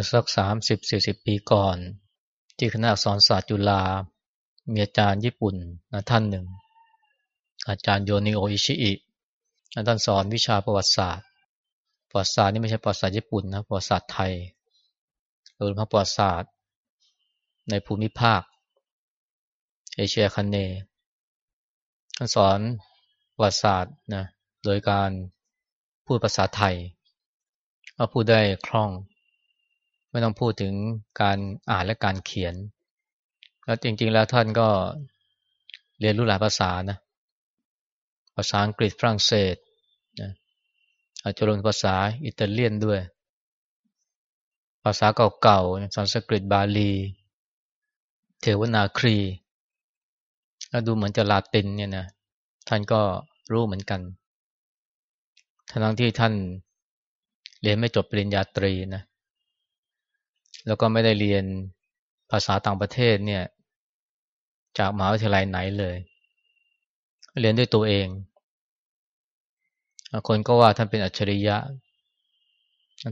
เมื่อสักสามสิบสี่สิบปีก่อน ที่คณะอักษรศาสตร์จุฬามีอาจารย์ญี่ปุ่นนะท่านหนึ่ง อาจารย์โยเนโอะ อิชิอิท่านสอนวิชาประวัติศาสตร์ ประวัติศาสตร์นี่ไม่ใช่ประวัติศาสตร์ญี่ปุ่นนะประวัติศาสตร์ไทยหรือพระประวัติศาสตร์ ในภูมิภาค เอเชียอาคเนย์ท่านสอนประวัติศาสตร์นะโดยการพูดภาษาไทยก็พูดได้คล่อง ไม่ต้องพูดถึงการอ่านและการเขียน แล้วจริง ๆ แล้วท่านก็เรียนรู้หลายภาษานะ ภาษาอังกฤษฝรั่งเศสนะอาจจะลงภาษาอิตาเลียนด้วย ภาษาเก่าๆสันสกฤตบาลี เทวนาครีแล้วดูเหมือนจะลาตินเนี่ยนะท่านก็รู้เหมือนกันทั้งที่ท่านเรียนไม่จบปริญญาตรีนะ แล้วก็ไม่ได้เรียนภาษาต่างประเทศเนี่ย จากมหาวิทยาลัยไหนเลย เรียนด้วยตัวเอง คนก็ว่าท่านเป็นอัจฉริยะ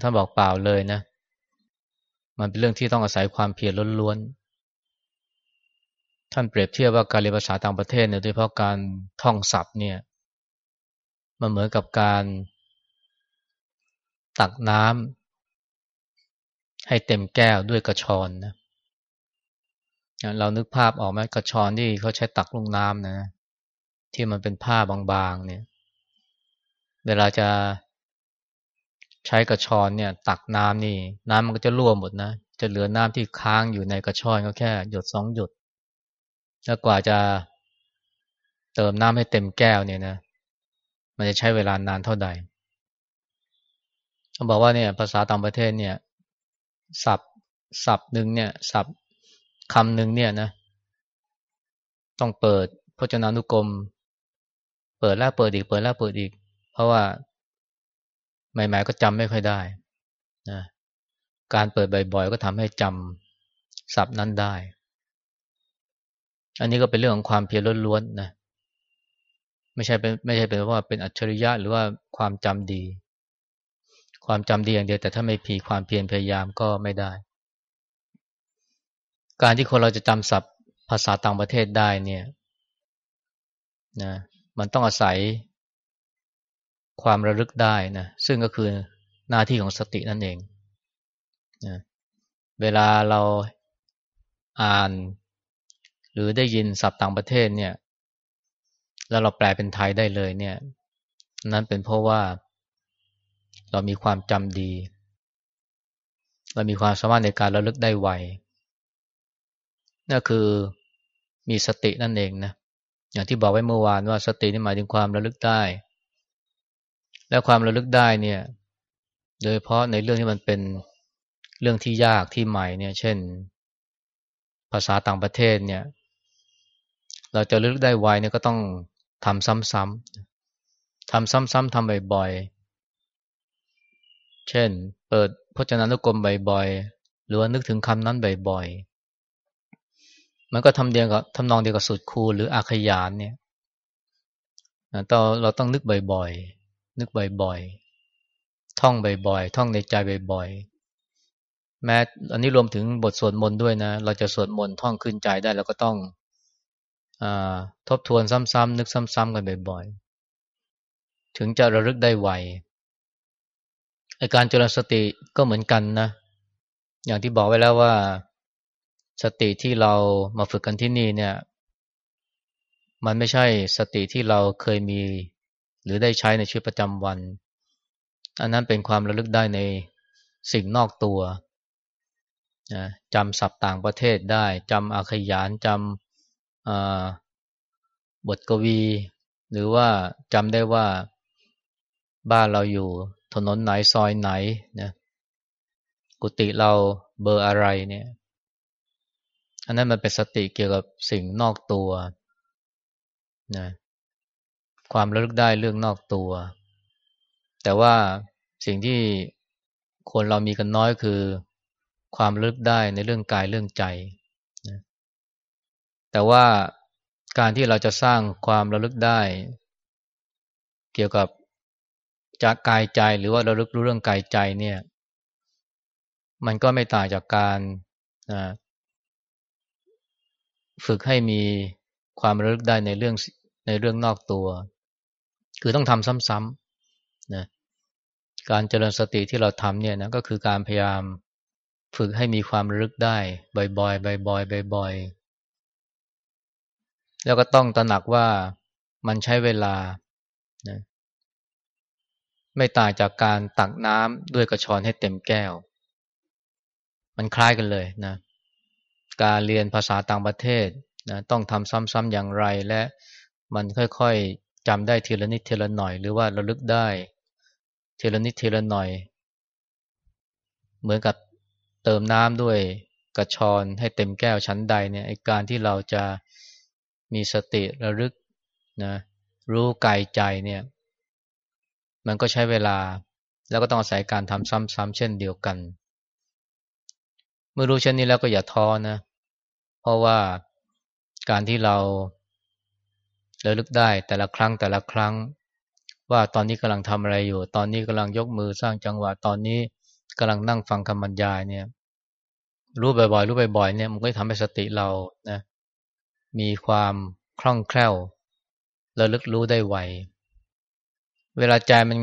ท่านบอกเปล่าเลยนะ มันเป็นเรื่องที่ต้องอาศัยความเพียรล้วนๆ ท่านเปรียบเทียบว่าการเรียนภาษาต่างประเทศเนี่ยโดยเฉพาะการท่องศัพท์เนี่ย มันเหมือนกับการตักน้ำ ให้เต็มแก้วด้วยกระชอนนะเรานึกภาพออกไหมกระชอนที่เขาใช้ตักลงน้ำนะ ที่มันเป็นผ้าบางๆเนี่ย เวลาจะใช้กระชอนเนี่ย ตักน้ำนี่ น้ำมันก็จะรั่วหมดนะจะเหลือน้ำที่ค้างอยู่ในกระชอนก็แค่หยดสองหยดแล้วกว่าจะเติมน้ำให้เต็มแก้วเนี่ยนะ มันจะใช้เวลานานเท่าใดเขาบอกว่าเนี่ย ภาษาต่างประเทศเนี่ย ศัพท์ศัพท์หนึ่งเนี่ยศัพท์คำหนึ่งเนี่ยนะ ต้องเปิดพจนานุกรม เปิดแล้วเปิดอีก เปิดแล้วเปิดอีก เพราะว่าใหม่ๆก็จำไม่ค่อยได้นะการเปิดบ่อยๆก็ทำให้จำศัพท์นั้นได้ อันนี้ก็เป็นเรื่องของความเพียรล้วนๆนะไม่ใช่เป็นไม่ใช่เป็นว่าเป็นอัจฉริยะหรือว่าความจำดี ความจำดีอย่างเดียว แต่ถ้าไม่พีความเพียรพยายามก็ไม่ได้ การที่คนเราจะจำศัพท์ภาษาต่างประเทศได้เนี่ยนะมันต้องอาศัยความระลึกได้นะซึ่งก็คือหน้าที่ของสตินั่นเองนะเวลาเราอ่าน หรือได้ยินศัพท์ต่างประเทศเนี่ย แล้วเราแปลเป็นไทยได้เลยเนี่ย นั้นเป็นเพราะว่า เรามีความจำดี เรามีความสามารถในการระลึกได้ไวนั่นคือมีสตินั่นเองนะอย่างที่บอกไว้เมื่อวานว่าสตินี่หมายถึงความระลึกได้ และความระลึกได้เนี่ย โดยเพราะในเรื่องที่มันเป็นเรื่องที่ยากที่ใหม่เนี่ย เช่น ภาษาต่างประเทศเนี่ย เราจะระลึกได้ไวเนี่ยก็ต้องทำซ้ำๆทำซ้ำๆทำบ่อยๆ เช่น เปิดพจนานุกรมบ่อยๆ หรือว่านึกถึงคำนั้นบ่อยๆ มันก็ทำเดียวกับทำนองเดียวกับสุดคูหรืออาขยานเนี่ยเราเราต้องนึกบ่อยๆ นึกบ่อยๆ ท่องบ่อยๆ ท่องในใจบ่อยๆ แม้อันนี้รวมถึงบทสวดมนต์ด้วยนะ เราจะสวดมนต์ท่องขึ้นใจได้เราก็ต้องอทบทวนซ้ำๆ นึกซ้ำๆ กันบ่อยๆ ถึงจะระลึกได้ไว การเจริญสติก็เหมือนกันนะ อย่างที่บอกไว้แล้วว่า สติที่เรามาฝึกกันที่นี่เนี่ย มันไม่ใช่สติที่เราเคยมี หรือได้ใช้ในชีวิตประจำวัน อันนั้นเป็นความระลึกได้ในสิ่งนอกตัวนะจำศัพท์ต่างประเทศได้จำอาขยานจำบทกวี หรือว่าจำได้ว่าบ้านเราอยู่ ถนนไหนซอยไหนนะกุฏิเราเบอร์อะไรเนี่ย อันนั้นมันเป็นสติเกี่ยวกับสิ่งนอกตัวนะความระลึกได้เรื่องนอกตัว แต่ว่าสิ่งที่คนเรามีกันน้อยคือ ความระลึกได้ในเรื่องกายเรื่องใจนะแต่ว่าการที่เราจะสร้างความระลึกได้ เกี่ยวกับ จากกายใจหรือว่าระลึกรู้เรื่องกายใจเนี่ย มันก็ไม่ต่างจากการนะฝึกให้มีความระลึกได้ในเรื่องในเรื่องนอกตัว คือต้องทำซ้ำๆนะการเจริญสติที่เราทำเนี่ยนะก็คือการพยายามฝึกให้มีความระลึกได้ บ่อยๆบ่อยๆบ่อยๆแล้วก็ต้องตระหนักว่ามันใช้เวลานะ ไม่ต่างจากการตักน้ำด้วยกระชอนให้เต็มแก้ว มันคล้ายกันเลยนะ การเรียนภาษาต่างประเทศนะต้องทำซ้ำๆอย่างไรและมันค่อยๆจำได้ทีละนิดทีละหน่อย หรือว่าระลึกได้ทีละนิดทีละหน่อย เหมือนกับเติมน้ำด้วยกระชอนให้เต็มแก้วชั้นใดเนี่ยไอการที่เราจะมีสติระลึกนะรู้กายใจเนี่ย มันก็ใช้เวลา แล้วก็ต้องอาศัยการทำซ้ำๆเช่นเดียวกัน เมื่อรู้เช่นนี้แล้วก็อย่าท้อนะ เพราะว่าการที่เราระลึกได้แต่ละครั้งแต่ละครั้ง ว่าตอนนี้กำลังทำอะไรอยู่ ตอนนี้กำลังยกมือสร้างจังหวะตอนนี้กำลังนั่งฟังคำบรรยายเนี่ย รู้บ่อยๆรู้บ่อยๆเนี่ยมันก็ทำให้สติเรานะมีความคล่องแคล่วระลึกรู้ได้ไว เวลาใจมัน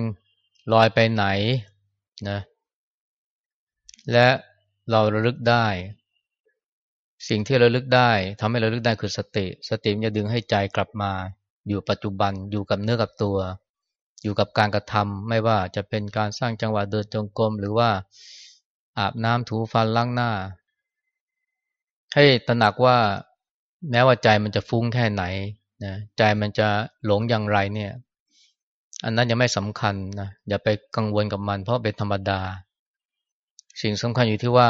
ลอยไปไหนนะ และเราระลึกได้ สิ่งที่เราลึกได้ทำให้เราลึกได้คือสติ สติมันจะดึงให้ใจกลับมา อยู่ปัจจุบันอยู่กับเนื้อกับตัว อยู่กับการกระทำไม่ว่าจะเป็นการสร้างจังหวะเดินจงกรมหรือว่าอาบน้ำถูฟันล้างหน้า ให้ตระหนักว่าแม้ว่าใจมันจะฟุ้งแค่ไหนนะใจมันจะหลงอย่างไรเนี่ย อันนั้นยังไม่สำคัญนะอย่าไปกังวลกับมัน เพราะเป็นธรรมดา สิ่งสำคัญอยู่ที่ว่า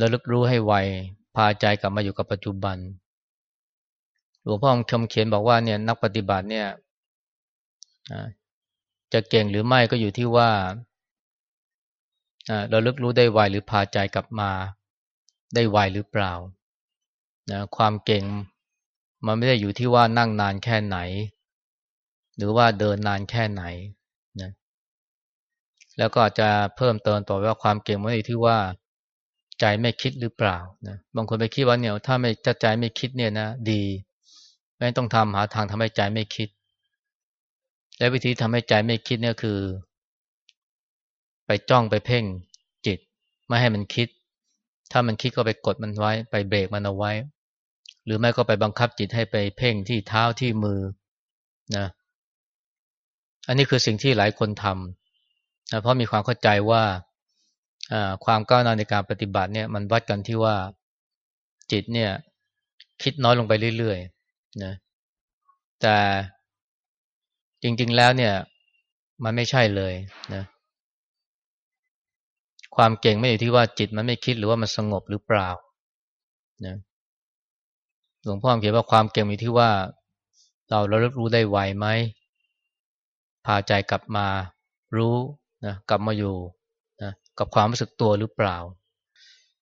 ระลึกรู้ให้ไวพาใจกลับมาอยู่กับปัจจุบัน หลวงพ่อคำเขียนบอกว่าเนี่ยนักปฏิบัติเนี่ยจะเก่งหรือไม่ก็อยู่ที่ว่าเราลึกรู้ได้ไวหรือพาใจกลับมาได้ไวหรือเปล่านะความเก่งมันไม่ได้อยู่ที่ว่านั่งนานแค่ไหน หรือว่าเดินนานแค่ไหนนะแล้วก็อาจจะเพิ่มเติมต่อว่าความเก่งมันอยู่ที่ว่าใจไม่คิดหรือเปล่านะบางคนไปคิดว่าเนี่ยถ้าไม่จะใจไม่คิดเนี่ยนะดี ไม่ต้องทำหาทางทำให้ใจไม่คิด และวิธีทำให้ใจไม่คิดเนี่ยคือ ไปจ้องไปเพ่งจิต ไม่ให้มันคิด ถ้ามันคิดก็ไปกดมันไว้ ไปเบรกมันเอาไว้ หรือไม่ก็ไปบังคับจิตให้ไปเพ่งที่เท้าที่มือนะ อันนี้คือสิ่งที่หลายคนทำนะเพราะมีความเข้าใจว่าความก้าวหน้าในการปฏิบัติเนี่ยมันวัดกันที่ว่าจิตเนี่ย คิดน้อยลงไปเรื่อยๆนะแต่จริงๆแล้วเนี่ย มันไม่ใช่เลยนะความเก่งไม่อยู่ที่ว่าจิตมันไม่คิดหรือว่ามันสงบหรือเปล่านะหลวงพ่อเขียนว่าความเก่งอยู่ที่ว่า เราเราเรู้ได้ไวไหม พาใจกลับมารู้นะกลับมาอยู่นะกับความรู้สึกตัวหรือเปล่า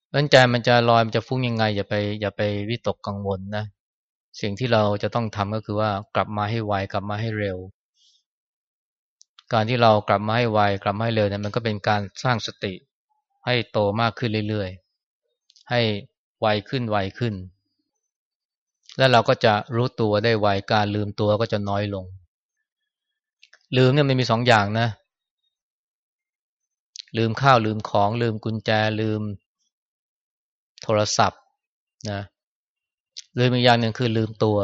เอนใจมันจะลอยมันจะฟุ้งยังไง อย่าไปอย่าไปวิตกกังวลนะสิ่งที่เราจะต้องทำก็คือว่ากลับมาให้ไวกลับมาให้เร็ว การที่เรากลับมาให้ไวกลับมาให้เร็วเนี่ยมันก็เป็นการสร้างสติ ให้โตมากขึ้นเรื่อยๆ ให้ไวขึ้นไวขึ้น แล้วเราก็จะรู้ตัวได้ไวการลืมตัวก็จะน้อยลง ลืมเนี่ยมันมีสองอย่างนะ ลืมข้าวลืมของ ลืมกุญแจลืมโทรศัพท์นะลืมอีกอย่างหนึ่งคือลืมตัว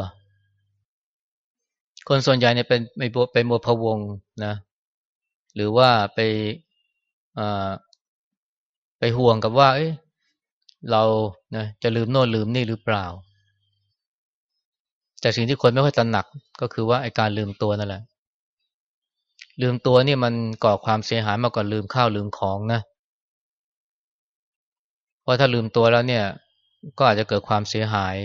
คนส่วนใหญ่เนี่ยเป็นไปไปมัวพะวงนะ หรือว่าไปไปห่วงกับว่าเอ้ยเรานะจะลืมโน่นลืมนี่หรือเปล่า แต่สิ่งที่คนไม่ค่อยตระหนักก็คือว่าไอการลืมตัวนั่นแหละ ลืมตัวนี่มันก่อความเสียหายมากกว่าลืมข้าวลืมของนะเพราะถ้าลืมตัวแล้วเนี่ย ก็อาจจะเกิดความเสียหาย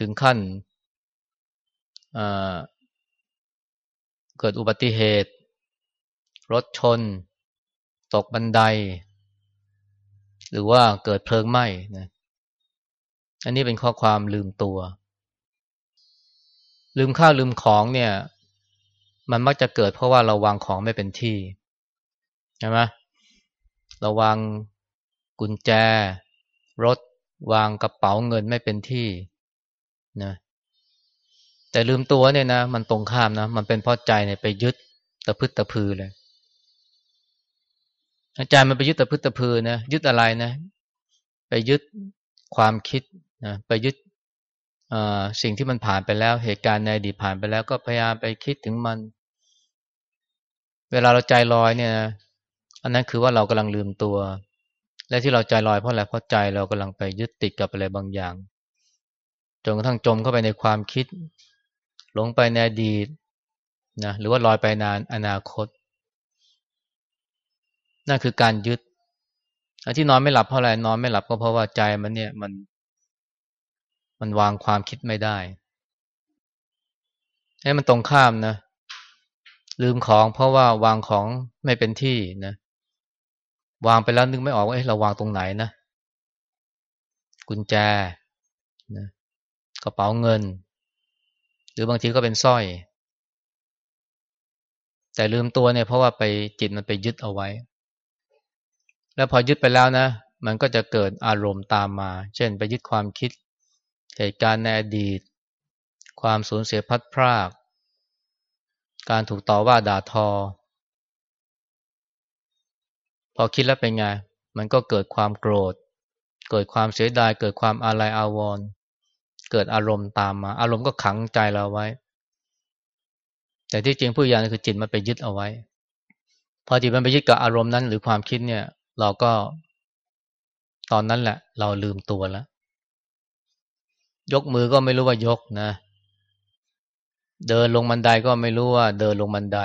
ถึงขั้นเกิดอุบัติเหตุ รถชน ตกบันได หรือว่าเกิดเพลิงไหม้นะอันนี้เป็นข้อความลืมตัว ลืมข้าวลืมของเนี่ย มันมักจะเกิดเพราะว่าเราวางของไม่เป็นที่ใช่ไหมเราวางกุญแจ รถ วางกระเป๋าเงินไม่เป็นที่นะแต่ลืมตัวเนี่ยนะมันตรงข้ามนะมันเป็นเพราะใจเนี่ยไปยึดตะพึดตะพือเลยใจมันไปยึดตะพึดตะพือนะยึดอะไรนะ ไปยึดความคิดนะไปยึด สิ่งที่มันผ่านไปแล้วเหตุการณ์ในอดีตผ่านไปแล้วก็พยายามไปคิดถึงมัน เวลาเราใจลอยเนี่ย อันนั้นคือว่าเรากำลังลืมตัว และที่เราใจลอยเพราะอะไรเพราะใจเรากำลังไปยึดติดกับอะไรบางอย่างจนกระทั่งจมเข้าไปในความคิด หลงไปในอดีตนะหรือว่าลอยไปนานอนาคตนั่นคือการยึดที่นอนไม่หลับเพราะอะไรนอนไม่หลับก็เพราะว่าใจมันเนี่ย มัน มันวางความคิดไม่ได้ให้มันตรงข้ามนะ ลืมของเพราะว่าวางของไม่เป็นที่นะ วางไปแล้วนึกไม่ออกว่าเอ๊ะเราวางตรงไหนนะ กุญแจนะกระเป๋าเงิน หรือบางทีก็เป็นสร้อย แต่ลืมตัวเนี่ยเพราะว่าไปจิตมันไปยึดเอาไว้ แล้วพอยึดไปแล้วนะ มันก็จะเกิดอารมณ์ตามมา เช่น ไปยึดความคิด เหตุการณ์ในอดีต ความสูญเสียพัดพราก การถูกต่อว่าด่าทอ พอคิดแล้วเป็นไง มันก็เกิดความโกรธ เกิดความเสียดาย เกิดความอาลัยอาวรณ์เกิดอารมณ์ตามมา อารมณ์ก็ขังใจเราไว้ แต่ที่จริงผู้ยานคือจิตมันไปยึดเอาไว้ พอจิตมันไปยึดกับอารมณ์นั้น หรือความคิดเนี่ย เราก็ตอนนั้นแหละ เราลืมตัวแล้ว ยกมือก็ไม่รู้ว่ายกนะ เดินลงบันไดก็ไม่รู้ว่าเดินลงบันได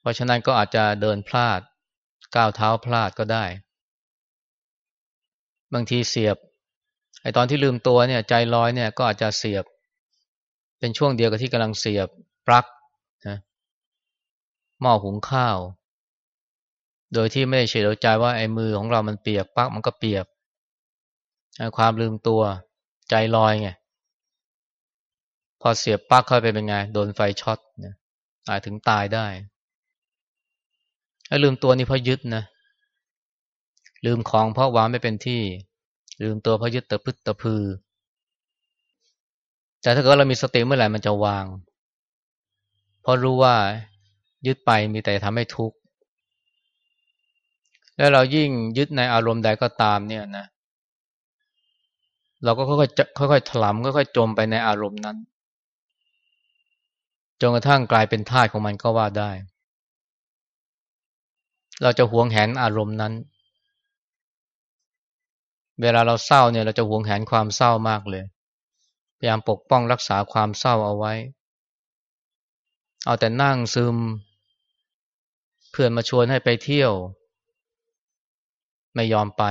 เพราะฉะนั้นก็อาจจะเดินพลาดก้าวเท้าพลาดก็ได้ บางทีเสียบไอตอนที่ลืมตัวเนี่ย ใจลอยเนี่ยก็อาจจะเสียบ เป็นช่วงเดียวกับที่กำลังเสียบปลั๊กนะหม้อหุงข้าว โดยที่ไม่ได้เฉลียวใจว่าไอ้มือของเรามันเปียกปลั๊กมันก็เปียก ความลืมตัวใจลอยไงพอเสียบปลั๊กเข้าไปเป็นไง โดนไฟช็อตนะอาจถึงตายได้ไอ้ลืมตัวนี่เพราะยึดนะลืมของเพราะวางไม่เป็นที่ ลืมตัวเพราะยึดตะพึดตะพือ แต่ถ้าเกิดเรามีสติเมื่อไหร่มันจะวาง เพราะรู้ว่ายึดไปมีแต่ทำให้ทุกข์แล้วเรายิ่งยึดในอารมณ์ใดก็ตามเนี่ยนะ เราก็ค่อยๆค่อยๆถลำค่อยๆจมไปในอารมณ์นั้นจนกระทั่งกลายเป็นทาสของมันก็ว่าได้ เราจะหวงแหนอารมณ์นั้น เวลาเราเศร้าเนี่ย เราจะหวงแหนความเศร้ามากเลย พยายามปกป้องรักษาความเศร้าเอาไว้ เอาแต่นั่งซึม เพื่อนมาชวนให้ไปเที่ยว ไม่ยอมไป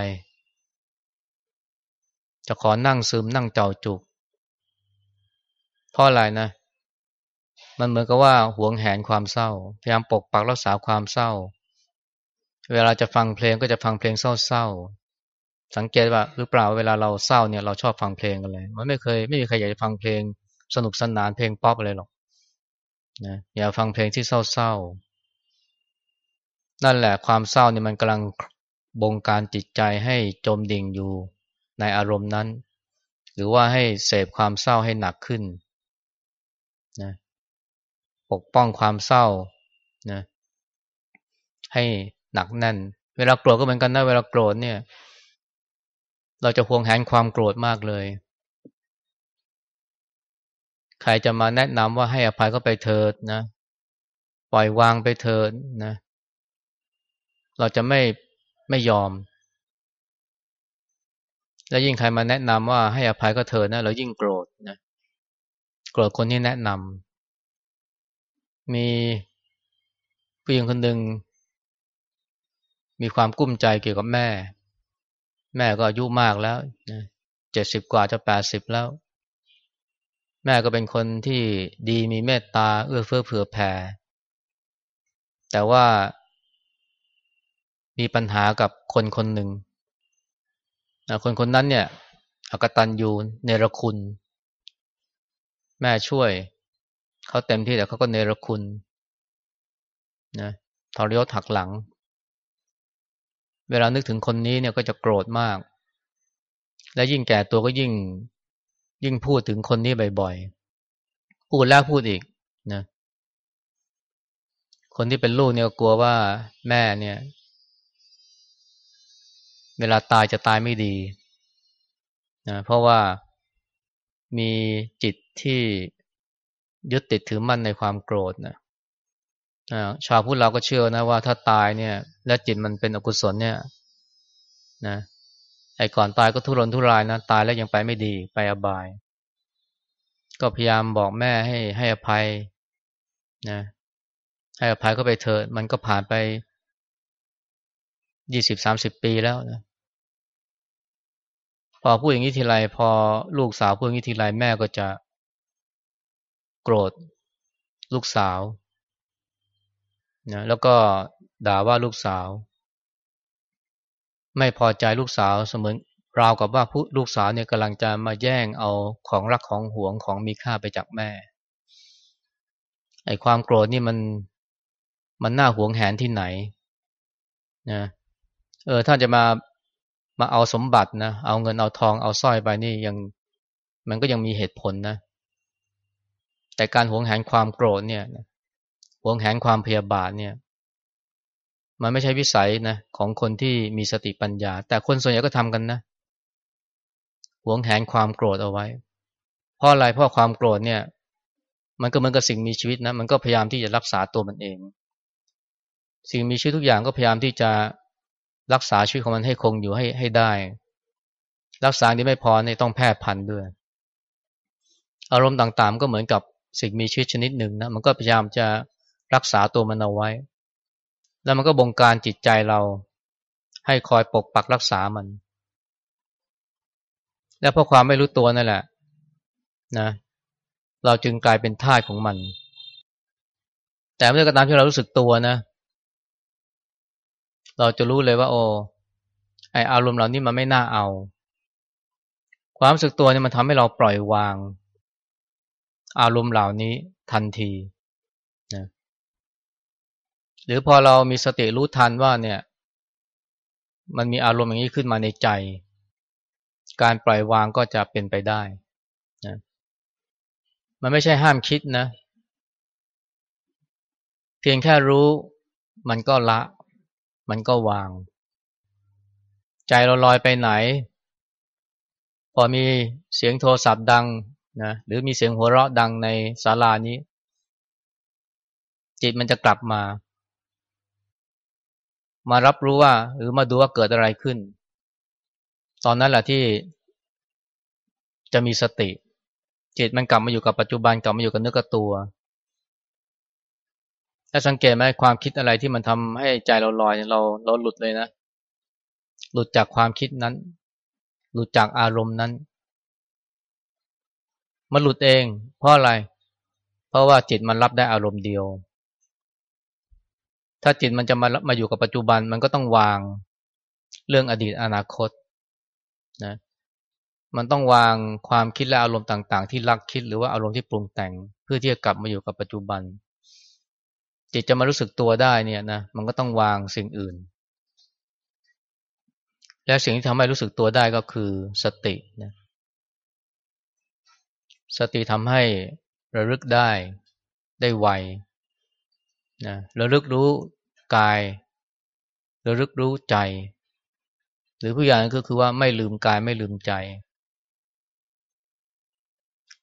จะขอนั่งซึมนั่งเจ้าจุกเพราะอะไรนะ มันเหมือนกับว่าหวงแหนความเศร้า พยายามปกปักรักษาความเศร้า เวลาจะฟังเพลงก็จะฟังเพลงเศร้าๆสังเกตว่าหรือเปล่าเวลาเราเศร้าเนี่ยเราชอบฟังเพลงกันเลยมันไม่เคยไม่มีใครอยากจะฟังเพลงสนุกสนานเพลงป๊อปอะไรหรอกนะอย่าฟังเพลงที่เศร้าๆนั่นแหละความเศร้าเนี่ยมันกำลังบงการจิตใจให้จมดิ่งอยู่ ในอารมณ์นั้น หรือว่าให้เสพความเศร้าให้หนักขึ้นนะปกป้องความเศร้านะให้หนักแน่น เวลาโกรธก็เหมือนกันนะเวลาโกรธเนี่ย เราจะห่วงแหนความโกรธมากเลย ใครจะมาแนะนำว่าให้อภัยก็ไปเถิดนะ ปล่อยวางไปเถิดนะ เราจะไม่ไม่ยอม แล้วยิ่งใครมาแนะนำว่าให้อภัยก็เถิดนะเรายิ่งโกรธนะโกรธคนที่แนะนมีผู้หญิงคนหนึ่งมีความกุ้มใจเกี่ยวกับแม่ แม่ก็อายุมากแล้วเจ็ดสิบกว่าจะแปดสิบแล้ว แม่ก็เป็นคนที่ดีมีเมตตาเอื้อเฟื้อเผื่อแผ่ แต่ว่ามีปัญหากับคนคนหนึ่ง คนคนนั้นเนี่ยอกตันยูเนรคุณ แม่ช่วย เขาเต็มที่แต่เขาก็เนรคุณนะทรยศหักหลัง เวลานึกถึงคนนี้เนี่ยก็จะโกรธมาก และยิ่งแก่ตัวก็ยิ่ง ยิ่งพูดถึงคนนี้บ่อยๆพูดแล้วพูดอีกนะคนที่เป็นลูกเนี่ยกลัวว่าแม่เนี่ย เวลาตายจะตายไม่ดีนะเพราะว่ามีจิตที่ยึดติดถือมั่นในความโกรธนะชาวพุทธเราก็เชื่อนะว่าถ้าตายเนี่ย และจิตมันเป็นอกุศลเนี่ยนะไอ้ก่อนตายก็ทุรนทุรายนะตายแล้วยังไปไม่ดีไปอบาย ก็พยายามบอกแม่ให้ให้อภัยนะให้อภัยก็ไปเถิดมันก็ผ่านไปยี่สิบสามสิบปีแล้วนะ พอพูดอย่างนี้ทีไรพอลูกสาวพูดอย่างนี้ทีไรแม่ก็จะโกรธลูกสาวนะแล้วก็ด่าว่าลูกสาว ไม่พอใจลูกสาวเสมือนราวกับว่าผู้ลูกสาวเนี่ยกำลังจะมาแย่งเอาของรักของหวงของมีค่าไปจากแม่ไอ้ความโกรธนี่มันมันน่าหวงแหนที่ไหนนะเออถ้าจะมา มาเอาสมบัตินะเอาเงินเอาทองเอาสร้อยไปนี่ยังมันก็ยังมีเหตุผลนะ แต่การหวงแหนความโกรธเนี่ยหวงแหนความพยาบาทเนี่ย มันไม่ใช่วิสัยนะของคนที่มีสติปัญญา แต่คนส่วนใหญ่ก็ทำกันนะหวงแหนความโกรธเอาไว้ เพราะอะไรเพราะความโกรธเนี่ย มันก็เหมือนกับสิ่งมีชีวิตนะมันก็พยายามที่จะรักษาตัวมันเอง สิ่งมีชีวิตทุกอย่างก็พยายามที่จะ รักษาชีวิตของมันให้คงอยู่ให้ให้ได้ รักษาที่ไม่พอเนี่ยต้องแพร่พันธุ์ด้วย อารมณ์ต่างๆ ก็เหมือนกับสิ่งมีชีวิตชนิดหนึ่งนะมันก็พยายามจะรักษาตัวมันเอาไว้ แล้วมันก็บงการจิตใจเรา ให้คอยปกปักรักษามัน และเพราะความไม่รู้ตัวนั่นแหละ นะ เราจึงกลายเป็นท่าของมัน แต่เมื่อกระตามที่เรารู้สึกตัวนะ เราจะรู้เลยว่า โอ้ไออารมณ์เหล่านี้มันไม่น่าเอา ความรู้สึกตัวเนี่ยมันทำให้เราปล่อยวาง อารมณ์เหล่านี้ทันทีนะหรือพอเรามีสติรู้ทันว่าเนี่ย มันมีอารมณ์อย่างนี้ขึ้นมาในใจ การปล่อยวางก็จะเป็นไปได้นะมันไม่ใช่ห้ามคิดนะ เพียงแค่รู้มันก็ละ มันก็วาง ใจเราลอยไปไหน พอมีเสียงโทรศัพท์ดังนะหรือมีเสียงหัวเราะดังในศาลานี้ จิตมันจะกลับมา มารับรู้ว่า หรือมาดูว่าเกิดอะไรขึ้น ตอนนั้นแหละที่จะมีสติ จิตมันกลับมาอยู่กับปัจจุบันกลับมาอยู่กับเนื้อกับตัว ถ้าสังเกตไหมความคิดอะไรที่มันทำให้ใจเราลอยเราเราหลุดเลยนะ หลุดจากความคิดนั้น หลุดจากอารมณ์นั้น มันหลุดเอง เพราะอะไร เพราะว่าจิตมันรับได้อารมณ์เดียว ถ้าจิตมันจะมามาอยู่กับปัจจุบันมันก็ต้องวางเรื่องอดีตอนาคตนะมันต้องวางความคิดและอารมณ์ต่าง ๆ ที่รักคิดหรือว่าอารมณ์ที่ปรุงแต่ง เพื่อที่จะกลับมาอยู่กับปัจจุบัน จิตจะมารู้สึกตัวได้เนี่ยนะมันก็ต้องวางสิ่งอื่น และสิ่งที่ทำให้รู้สึกตัวได้ก็คือสตินะสติทำให้ระลึกได้ได้ไวนะระลึกรู้กาย ระลึกรู้ใจ หรือผู้อย่างก็คือว่าไม่ลืมกายไม่ลืมใจ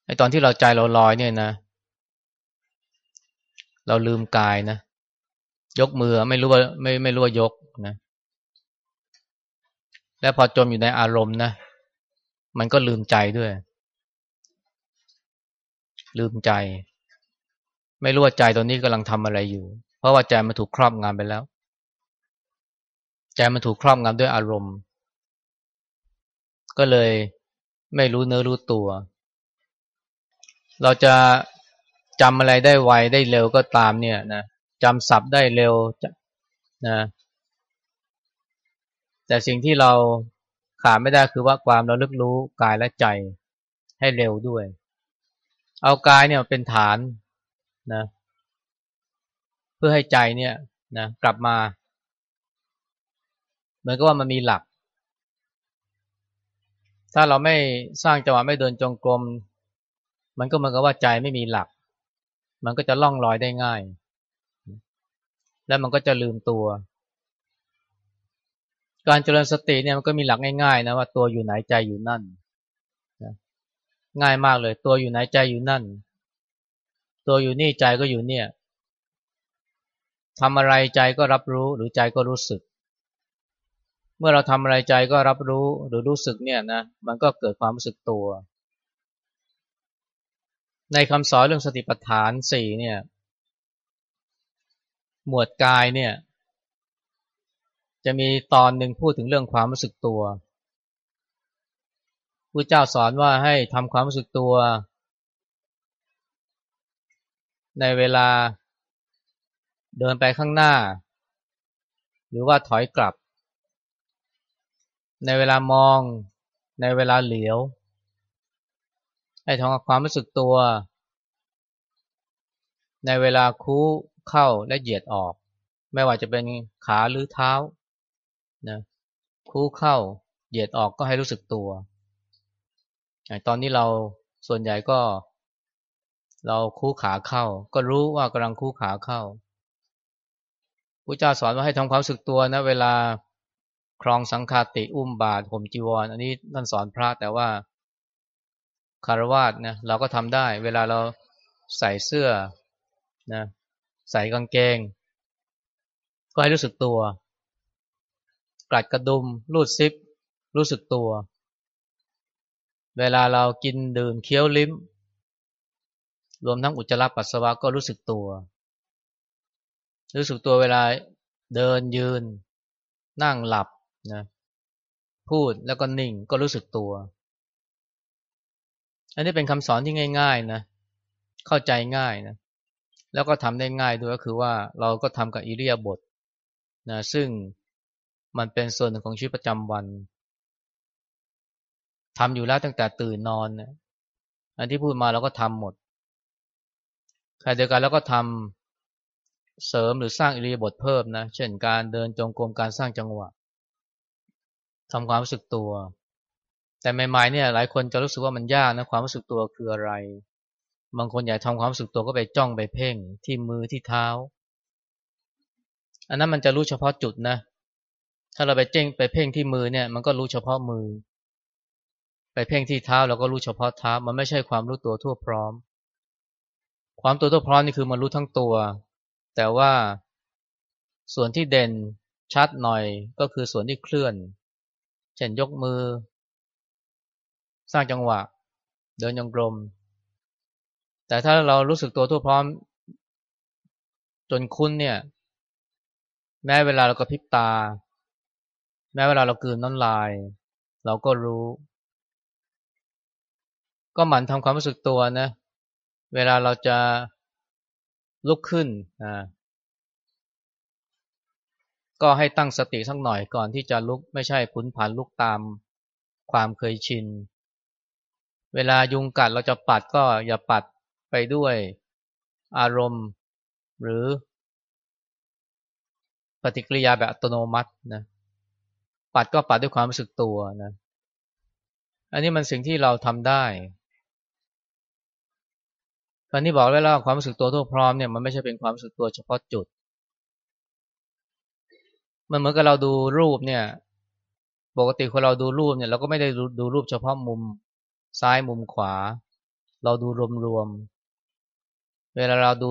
ไอตอนที่เราใจเราลอยเนี่ยนะ เราลืมกายนะ ยกมือไม่รู้ว่าไม่ไม่รู้ว่ายกนะ และพอจมอยู่ในอารมณ์นะ มันก็ลืมใจด้วย ลืมใจ ไม่รู้ว่าใจตอนนี้กำลังทำอะไรอยู่ เพราะว่าใจมันถูกครอบงำไปแล้ว ใจมันถูกครอบงำด้วยอารมณ์ ก็เลยไม่รู้เนื้อรู้ตัว เราจะ จำอะไรได้ไวได้เร็วก็ตามเนี่ยนะจำศัพท์ได้เร็วนะแต่สิ่งที่เราขาดไม่ได้คือว่าความเราลึกรู้กายและใจให้เร็วด้วย เอากายเนี่ยเป็นฐานนะเพื่อให้ใจเนี่ยนะกลับมา เหมือนกับว่ามันมีหลัก ถ้าเราไม่สร้างจังหวะไม่เดินจงกรม มันก็เหมือนกับว่าใจไม่มีหลัก มันก็จะล่องลอยได้ง่าย แล้วมันก็จะลืมตัว การเจริญสติเนี่ยมันก็มีหลักง่ายๆนะว่าตัวอยู่ไหนใจอยู่นั่นง่ายมากเลย ตัวอยู่ไหนใจอยู่นั่น ตัวอยู่นี่ใจก็อยู่เนี่ยทำอะไรใจก็รับรู้หรือใจก็รู้สึก เมื่อเราทำอะไรใจก็รับรู้หรือรู้สึกเนี่ยนะมันก็เกิดความรู้สึกตัว ในคำสอนเรื่องสติปัฏฐานสี่เนี่ย หมวดกายเนี่ย จะมีตอนหนึ่งพูดถึงเรื่องความรู้สึกตัวพระเจ้าสอนว่าให้ทำความรู้สึกตัว ในเวลาเดินไปข้างหน้า หรือว่าถอยกลับ ในเวลามองในเวลาเหลียว ให้ทำความรู้สึกตัว ในเวลาคู่เข้าและเหยียดออก ไม่ว่าจะเป็นขาหรือเท้านะคู่เข้าเหยียดออกก็ให้รู้สึกตัวตอนนี้เราส่วนใหญ่ก็ เราคู่ขาเข้า ก็รู้ว่ากำลังคู่ขาเข้าพระเจ้าสอนว่าให้ทำความสึกตัวนะ เวลาครองสังฆาติอุ้มบาตรห่มจีวรออันนี้ท่านสอนพระแต่ว่า คารวาสนะเราก็ทำได้ เวลาเราใส่เสื้อนะใส่กางเกง ก็ให้รู้สึกตัวกลัดกระดุมรูดซิป รู้สึกตัว เวลาเรากินดื่มเคี้ยวลิ้ม รวมทั้งอุจจาระปัสสาวะก็รู้สึกตัว รู้สึกตัวเวลาเดินยืน นั่งหลับนะพูดแล้วก็นิ่งก็รู้สึกตัว อันนี้เป็นคำสอนที่ง่าย ๆนะ เข้าใจง่ายนะ แล้วก็ทำได้ง่ายด้วยก็คือว่าเราก็ทำกับอิริยาบถนะซึ่งมันเป็นส่วนหนึ่งของชีวิตประจำวันทำอยู่แล้วตั้งแต่ตื่นนอนนะอันที่พูดมาเราก็ทำหมดขณะเดียวกันแล้วก็ทำเสริมหรือสร้างอิริยาบถเพิ่มนะ เช่นการเดินจงกรมการสร้างจังหวะทำความรู้สึกตัว แต่ใหม่ๆเนี่ยหลายคนจะรู้สึกว่ามันยากนะความรู้สึกตัวคืออะไร บางคนอยากทำความรู้สึกตัวก็ไปจ้องไปเพ่งที่มือที่เท้า อันนั้นมันจะรู้เฉพาะจุดนะ ถ้าเราไปเจ้งไปเพ่งที่มือเนี่ย มันก็รู้เฉพาะมือ ไปเพ่งที่เท้าเราก็รู้เฉพาะเท้า มันไม่ใช่ความรู้ตัวทั่วพร้อม ความตัวทั่วพร้อมนี่คือมันรู้ทั้งตัว แต่ว่าส่วนที่เด่นชัดหน่อยก็คือส่วนที่เคลื่อน เช่นยกมือ สร้างจังหวะ เดินยังกลม แต่ถ้าเรารู้สึกตัวทั่วพร้อม จนคุ้นเนี่ย แม้เวลาเราก็พริบตา แม้เวลาเรากืนน้ำลาย เราก็รู้ ก็หมั่นทำความรู้สึกตัวนะ เวลาเราจะลุกขึ้นอ่าก็ให้ตั้งสติสักหน่อยก่อนที่จะลุกไม่ใช่พุนผันลุกตามความเคยชิน เวลายุงกัดเราจะปัดก็อย่าปัดไปด้วยอารมณ์หรือปฏิกิริยาแบบอัตโนมัตินะปัดก็ปัดด้วยความรู้สึกตัวนะอันนี้มันสิ่งที่เราทำได้ตอนนี้บอกไว้แล้วความรู้สึกตัวทั่วพร้อมเนี่ยมันไม่ใช่เป็นความรู้สึกตัวเฉพาะจุด มันเหมือนกับเราดูรูปเนี่ย ปกติคนเราดูรูปเนี่ยเราก็ไม่ได้ดูรูปเฉพาะมุม ซ้ายมุมขวา เราดูรวมๆ เวลาเราดู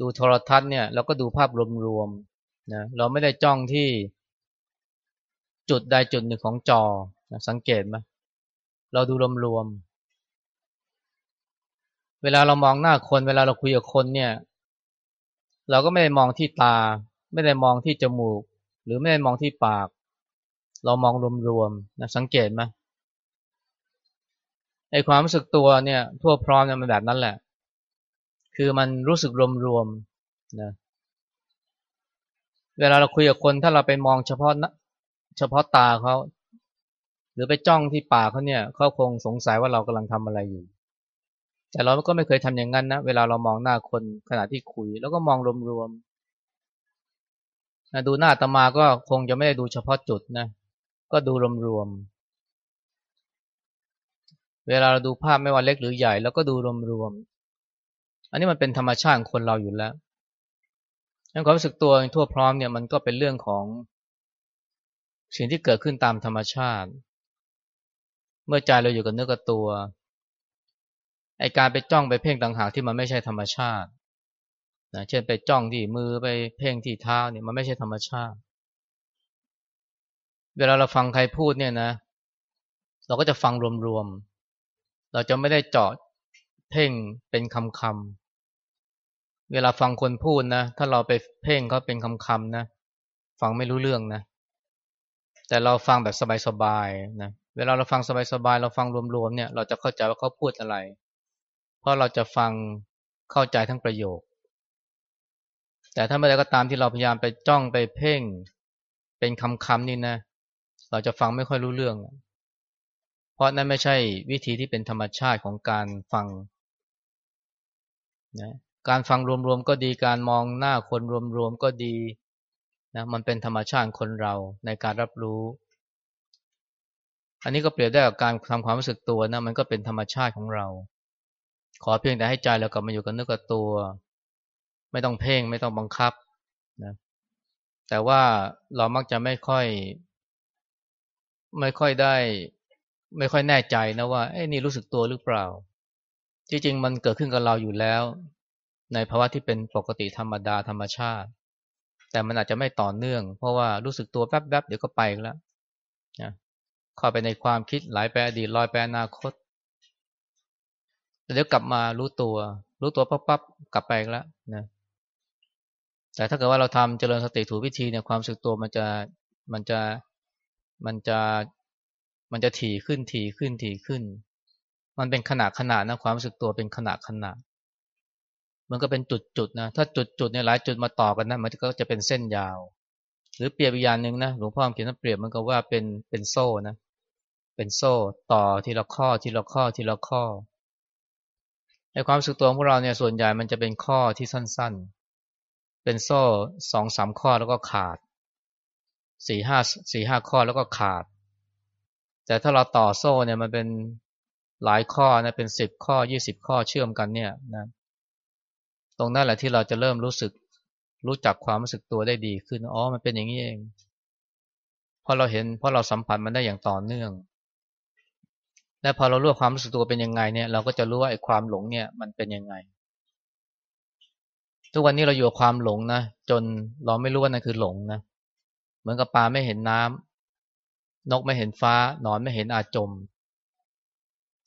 ดูโทรทัศน์เนี่ยเราก็ดูภาพรวมๆนะเราไม่ได้จ้องที่จุดใดจุดหนึ่งของจอนะสังเกตไหมเราดูรวมๆ เวลาเรามองหน้าคน เวลาเราคุยกับคนเนี่ย เราก็ไม่ได้มองที่ตา ไม่ได้มองที่จมูก หรือไม่ได้มองที่ปาก เรามองรวมๆนะสังเกตไหม ไอความรู้สึกตัวเนี่ยทั่วพร้อมเนี่ยมันแบบนั้นแหละ คือมันรู้สึกรวมๆนะเวลาเราคุยกับคนถ้าเราไปมองเฉพาะนะเฉพาะตาเขาหรือไปจ้องที่ปากเขาเนี่ยเขาคงสงสัยว่าเรากำลังทำอะไรอยู่ แต่เราก็ไม่เคยทำอย่างนั้นนะเวลาเรามองหน้าคนขณะที่คุย แล้วก็มองรวมๆนะดูหน้าตมาก็คงจะไม่ได้ดูเฉพาะจุดนะก็ดูรวมๆ เวลาเราดูภาพไม่ว่าเล็กหรือใหญ่ แล้วก็ดูรวมๆ อันนี้มันเป็นธรรมชาติของคนเราอยู่แล้วความรู้สึกตัวทั่วพร้อมเนี่ยมันก็เป็นเรื่องของสิ่งที่เกิดขึ้นตามธรรมชาติ เมื่อใจเราอยู่กับเนื้อกับตัว ไอการไปจ้องไปเพ่งต่างหากที่มันไม่ใช่ธรรมชาตินะเช่นไปจ้องที่มือไปเพ่งที่เท้าเนี่ยมันไม่ใช่ธรรมชาติ เวลาเราฟังใครพูดเนี่ยนะ เราก็จะฟังรวมๆ เราจะไม่ได้เจาะเพ่งเป็นคำคำเวลาฟังคนพูดนะ ถ้าเราไปเพ่งเขาเป็นคำคำนะ ฟังไม่รู้เรื่องนะ แต่เราฟังแบบสบายๆนะ เวลาเราฟังสบายๆ เราฟังรวมๆเนี่ย เราจะเข้าใจว่าเขาพูดอะไร เพราะเราจะฟังเข้าใจทั้งประโยค แต่ถ้าเมื่อใดก็ตามที่เราพยายามไปจ้องไปเพ่ง เป็นคำๆนี่นะ เราจะฟังไม่ค่อยรู้เรื่อง เพราะนั่นไม่ใช่วิธีที่เป็นธรรมชาติของการฟังนะการฟังรวมๆก็ดีการมองหน้าคนรวมๆก็ดีนะมันเป็นธรรมชาติคนเราในการรับรู้ อันนี้ก็เปรียบได้กับการทำความรู้สึกตัวนะมันก็เป็นธรรมชาติของเรา ขอเพียงแต่ให้ใจเรากลับมาอยู่กับเนื้อกับตัว ไม่ต้องเพ่งไม่ต้องบังคับนะแต่ว่าเรามักจะไม่ค่อย ไม่ค่อยได้ ไม่ค่อยแน่ใจนะว่าไอ้นี่รู้สึกตัวหรือเปล่า ที่จริงมันเกิดขึ้นกับเราอยู่แล้ว ในภาวะที่เป็นปกติธรรมดาธรรมชาติ แต่มันอาจจะไม่ต่อเนื่อง เพราะว่ารู้สึกตัวแป๊บๆเดี๋ยวก็ไปแล้วนะเข้าไปในความคิดหลายไปอดีตลอยไปอนาคตเดี๋ยวกลับมารู้ตัว รู้ตัวปั๊บๆกลับไปแล้วนะแต่ถ้าเกิดว่าเราทำเจริญสติถูกวิธีเนี่ยความสึกตัวมันจะมันจะมันจะ มันจะถี่ขึ้นถี่ขึ้นถี่ขึ้น มันเป็นขนาดขนาดนะความรู้สึกตัวเป็นขนาดขนาดมันก็เป็นจุดๆนะถ้าจุดๆเนี่ยหลายจุดมาต่อกันนะมันก็จะเป็นเส้นยาว หรือเปรียบอีกอย่างหนึ่งนะหลวงพ่อเขียนเปรียบมันก็ว่าเป็นเป็นโซ่นะ เป็นโซ่ต่อทีละข้อทีละข้อทีละข้อในความรู้สึกตัวของเราเนี่ยส่วนใหญ่มันจะเป็นข้อที่สั้นๆ เป็นโซ่สองสามข้อแล้วก็ขาดสี่ห้าสี่ห้าข้อแล้วก็ขาด แต่ถ้าเราต่อโซ่เนี่ยมันเป็นหลายข้อนะเป็นสิบข้อยี่สิบข้อเชื่อมกันเนี่ยนะตรงนั้นแหละที่เราจะเริ่มรู้สึกรู้จักความรู้สึกตัวได้ดีขึ้นอ๋อมันเป็นอย่างนี้เองพอเราเห็นเพราะเราสัมผัสมันได้อย่างต่อเนื่อง และพอเรารู้ความรู้สึกตัวเป็นยังไงเนี่ย เราก็จะรู้ว่าไอ้ความหลงเนี่ยมันเป็นยังไง ทุกวันนี้เราอยู่กับความหลงนะจนเราไม่รู้ว่านั่นคือหลงนะเหมือนกับปลาไม่เห็นน้ำ นกไม่เห็นฟ้า นอนไม่เห็นอาจม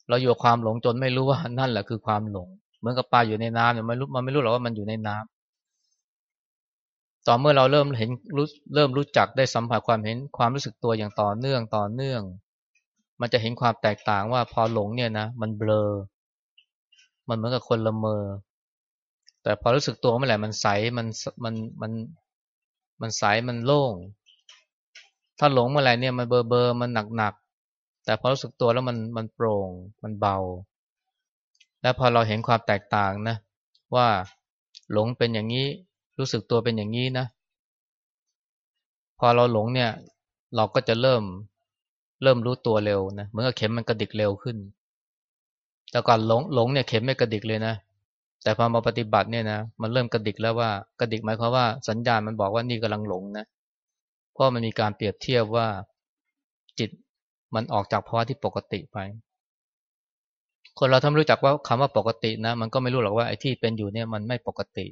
เราอยู่กับความหลงจนไม่รู้ว่านั่นแหละคือความหลง เหมือนกับปลาอยู่ในน้ำเนี่ยมันรู้มันไม่รู้หรอกว่ามันอยู่ในน้ำต่อเมื่อเราเริ่มเห็นรู้เริ่มรู้จักได้สัมผัสความเห็นความรู้สึกตัวอย่างต่อเนื่องต่อเนื่อง มันจะเห็นความแตกต่างว่าพอหลงเนี่ยนะ มันเบลอ มันเหมือนกับคนละเมอ แต่พอรู้สึกตัวเมื่อไหร่มันใสมันมันมันมันใสมันโล่ง ถ้าหลงเมื่อไหร่เนี่ยมันเบอร์เบอร์มันหนักหนักแต่พอรู้สึกตัวแล้วมันมันโปร่งมันเบา และพอเราเห็นความแตกต่างนะ ว่าหลงเป็นอย่างนี้รู้สึกตัวเป็นอย่างนี้นะ พอเราหลงเนี่ย เราก็จะเริ่มเริ่มรู้ตัวเร็วนะเหมือนกับเข็มมันกระดิกเร็วขึ้น แต่ก่อนหลงหลงเนี่ยเข็มไม่กระดิกเลยนะ แต่พอมาปฏิบัติเนี่ยนะมันเริ่มกระดิกแล้วว่ากระดิกหมายความว่าสัญญาณมันบอกว่านี่กำลังหลงนะ เพราะมันมีการเปรียบเทียบว่าจิตมันออกจากภาวะที่ปกติไป คนเราถ้าไม่รู้จักว่าคำว่าปกตินะ มันก็ไม่รู้หรอกว่าไอ้ที่เป็นอยู่เนี่ยมันไม่ปกติ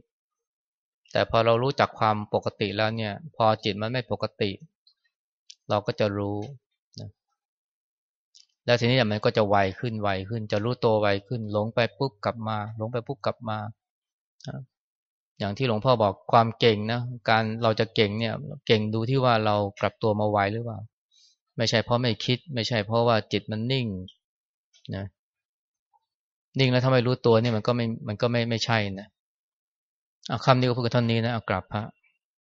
แต่พอเรารู้จักความปกติแล้วเนี่ย พอจิตมันไม่ปกติ เราก็จะรู้นะแล้วทีนี้มันก็จะไวขึ้นไวขึ้น จะรู้ตัวไวขึ้น หลงไปปุ๊บกลับมา หลงไปปุ๊บกลับมา อย่างที่หลวงพ่อบอกความเก่งนะการเราจะเก่งเนี่ย เก่งดูที่ว่าเรากลับตัวมาไวหรือเปล่า ไม่ใช่เพราะไม่คิด ไม่ใช่เพราะว่าจิตมันนิ่งนะนิ่งแล้วถ้าไมรู้ตัวเนี่ยมันก็ไม่มันก็ไม่ไม่ใช่นะเอาคำนี้ก็พูดกับท่านนี้นะเอากลับพระ